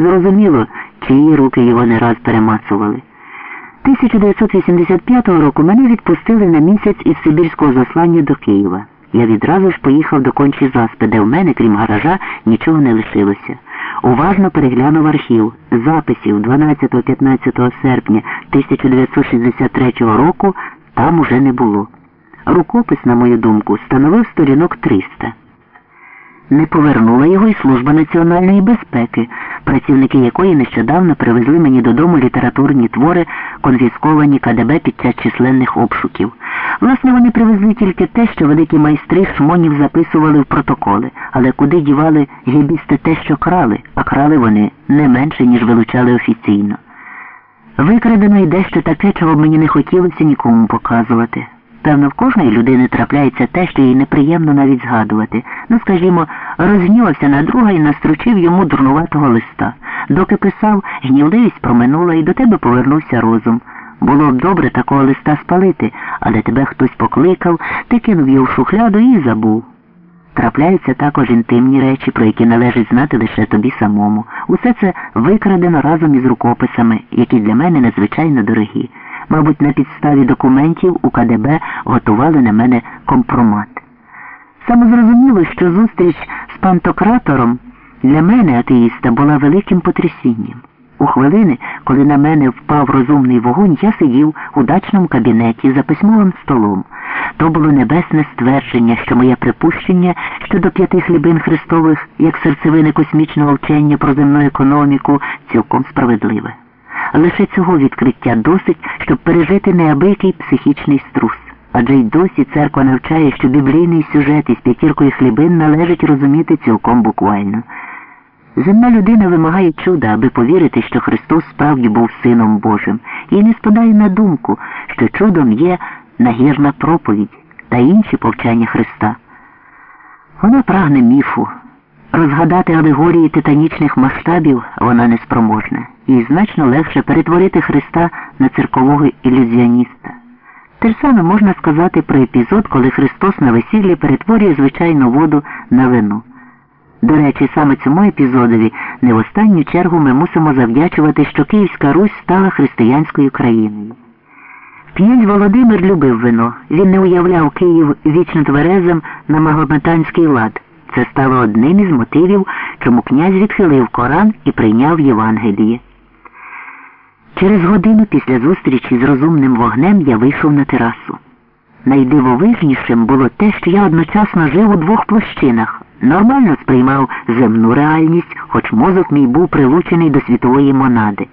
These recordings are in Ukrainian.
Зрозуміло, чиї руки його не раз перемацували. 1985 року мене відпустили на місяць із Сибірського заслання до Києва. Я відразу ж поїхав до кончі заспи, де в мене, крім гаража, нічого не лишилося. Уважно переглянув архів. Записів 12-15 серпня 1963 року там уже не було. Рукопис, на мою думку, становив сторінок 300. Не повернула його і служба національної безпеки, працівники якої нещодавно привезли мені додому літературні твори, конфісковані КДБ під час численних обшуків. Власне, вони привезли тільки те, що великі майстри шмонів записували в протоколи, але куди дівали гібісти те, що крали, а крали вони не менше, ніж вилучали офіційно. Викрадено й дещо таке, чого б мені не хотілося нікому показувати. Певно, в кожної людини трапляється те, що їй неприємно навіть згадувати. Ну, скажімо, розгнівався на друга і настручив йому дурнуватого листа. Доки писав, гнівливість проминула і до тебе повернувся розум. Було б добре такого листа спалити, але тебе хтось покликав, ти кинув його в шухляду і забув. Трапляються також інтимні речі, про які належить знати лише тобі самому. Усе це викрадено разом із рукописами, які для мене надзвичайно дорогі. Мабуть, на підставі документів у КДБ готували на мене компромат. Саме зрозуміло, що зустріч пантократором для мене, атеїста, була великим потрясінням. У хвилини, коли на мене впав розумний вогонь, я сидів у дачному кабінеті за письмовим столом. То було небесне ствердження, що моє припущення щодо п'яти хлібин Христових, як серцевини космічного вчення про земну економіку, цілком справедливе. Лише цього відкриття досить, щоб пережити неабиякий психічний струс. Адже й досі церква навчає, що біблійний сюжет із п'ятіркою хлібин належить розуміти цілком буквально. Земна людина вимагає чуда, аби повірити, що Христос справді був Сином Божим, і не спадає на думку, що чудом є нагірна проповідь та інші повчання Христа. Вона прагне міфу. Розгадати алегорії титанічних масштабів вона неспроможна, і значно легше перетворити Христа на циркового ілюзіоніста. Те ж саме можна сказати про епізод, коли Христос на весіллі перетворює звичайну воду на вино. До речі, саме цьому епізодові не в останню чергу ми мусимо завдячувати, що Київська Русь стала християнською країною. Князь Володимир любив вино. Він не уявляв Київ вічно тверезим на магометанський лад. Це стало одним із мотивів, чому князь відхилив Коран і прийняв Євангеліє. Через годину після зустрічі з розумним вогнем я вийшов на терасу. Найдивовижнішим було те, що я одночасно жив у двох площинах, нормально сприймав земну реальність, хоч мозок мій був прилучений до світової монади.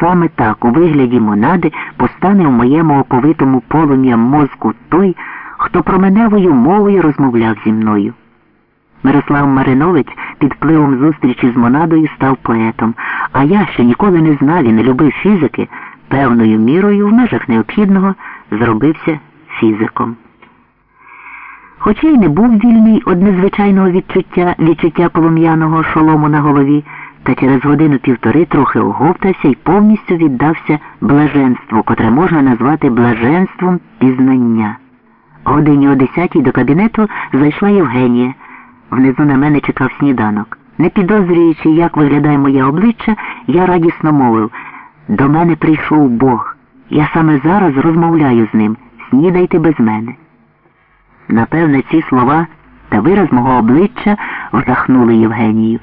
Саме так, у вигляді монади, постане в моєму оповитому полум'ям мозку той, хто променевою мовою розмовляв зі мною. Мирослав Маринович під впливом зустрічі з монадою став поетом, а я, що ніколи не знав і не любив фізики, певною мірою в межах необхідного зробився фізиком. Хоча й не був вільний од незвичайного відчуття відчуття полум'яного шолому на голові, та через годину півтори трохи оговтався і повністю віддався блаженству, котре можна назвати блаженством пізнання. Годині о десятій до кабінету зайшла Євгенія. Внизу на мене чекав сніданок. Не підозрюючи, як виглядає моє обличчя, я радісно мовив до мене прийшов Бог. Я саме зараз розмовляю з ним. Снідайте без мене. Напевне, ці слова та вираз мого обличчя вжахнули Євгенію.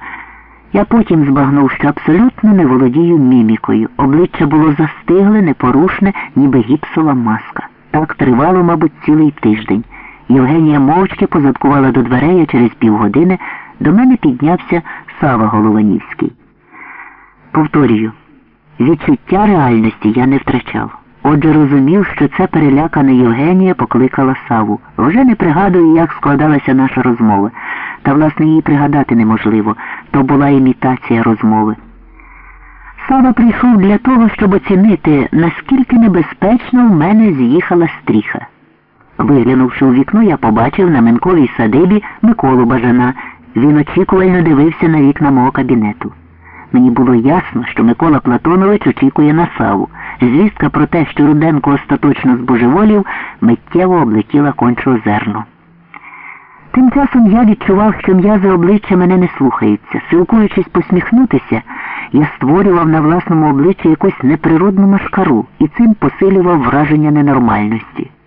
Я потім збагнув, що абсолютно не володію мімікою. Обличчя було застигле, непорушне, ніби гіпсова маска. Так тривало, мабуть, цілий тиждень. Євгенія мовчки позадкувала до дверей, а через півгодини до мене піднявся Сава Голованівський. Повторюю, відчуття реальності я не втрачав. Отже, розумів, що це перелякана Євгенія покликала Саву. Вже не пригадую, як складалася наша розмова. Та, власне, її пригадати неможливо. То була імітація розмови. Сава прийшов для того, щоб оцінити, наскільки небезпечно в мене з'їхала стріха. Виглянувши у вікно, я побачив на Менковій садибі Миколу Бажана. Він очікувально дивився на вікна мого кабінету. Мені було ясно, що Микола Платонович очікує на Саву. Звістка про те, що Руденко остаточно збожеволів, миттєво облетіла кончого зерно. Тим часом я відчував, що м'язи обличчя мене не слухаються. Силкуючись посміхнутися, я створював на власному обличчі якусь неприродну машкару і цим посилював враження ненормальності.